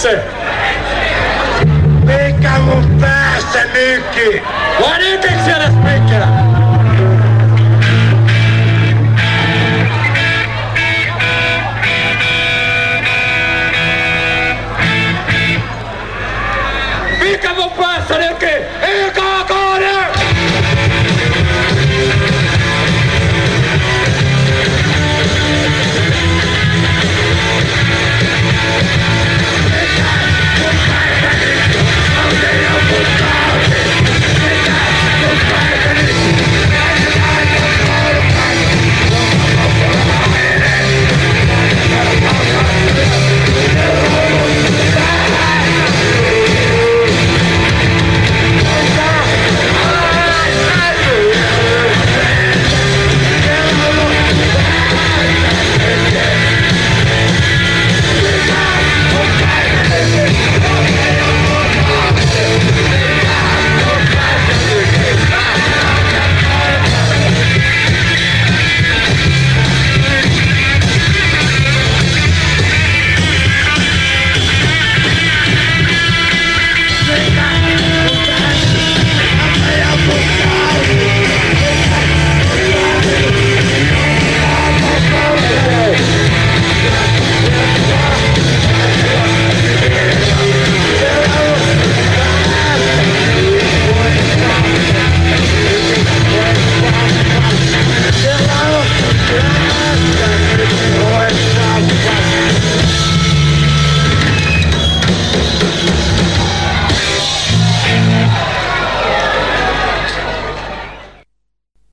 peça! Pica com peça, Nick! 40 cenas pica! Fica com passa, Nick!